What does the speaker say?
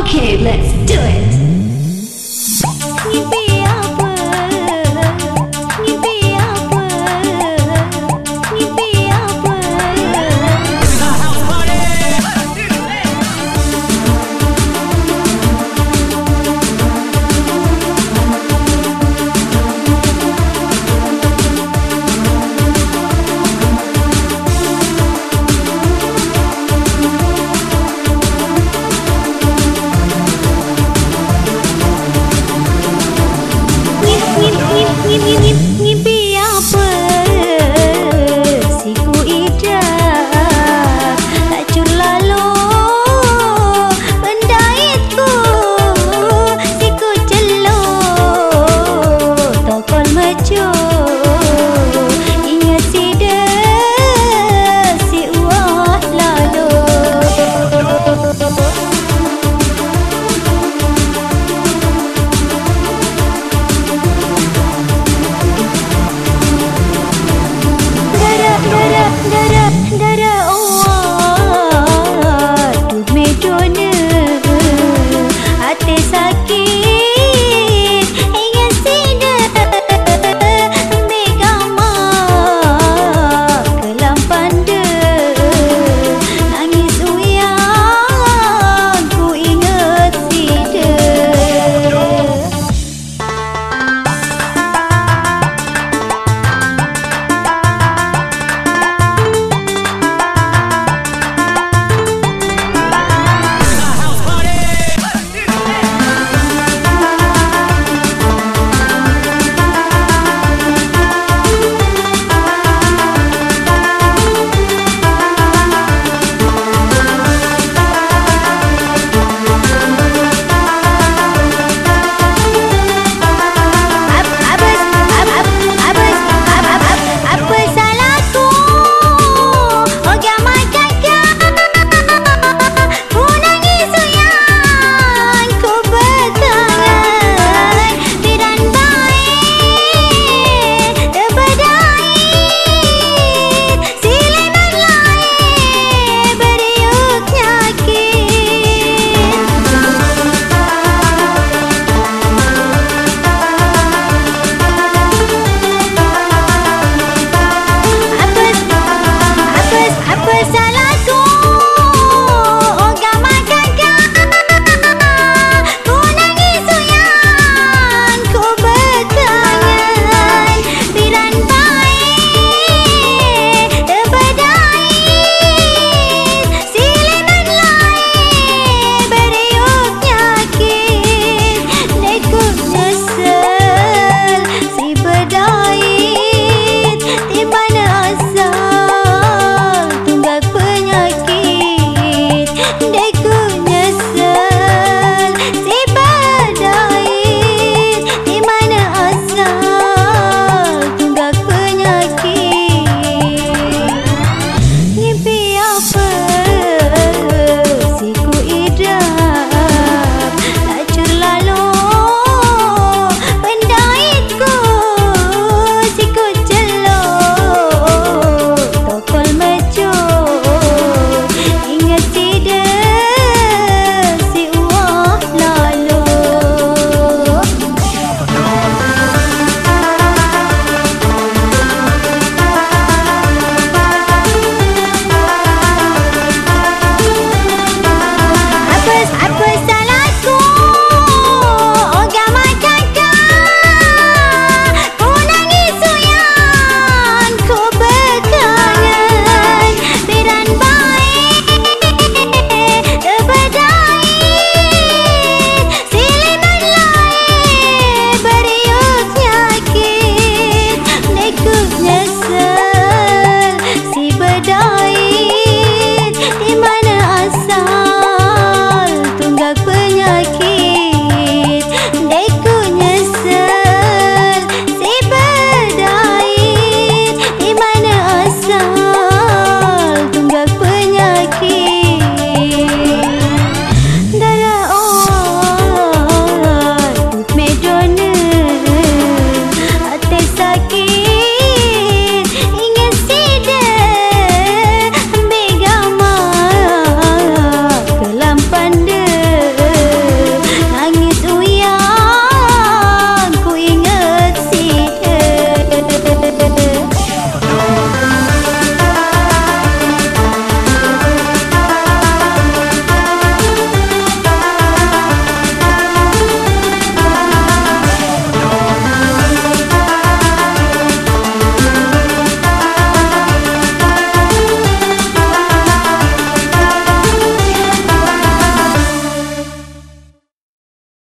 Okay, let's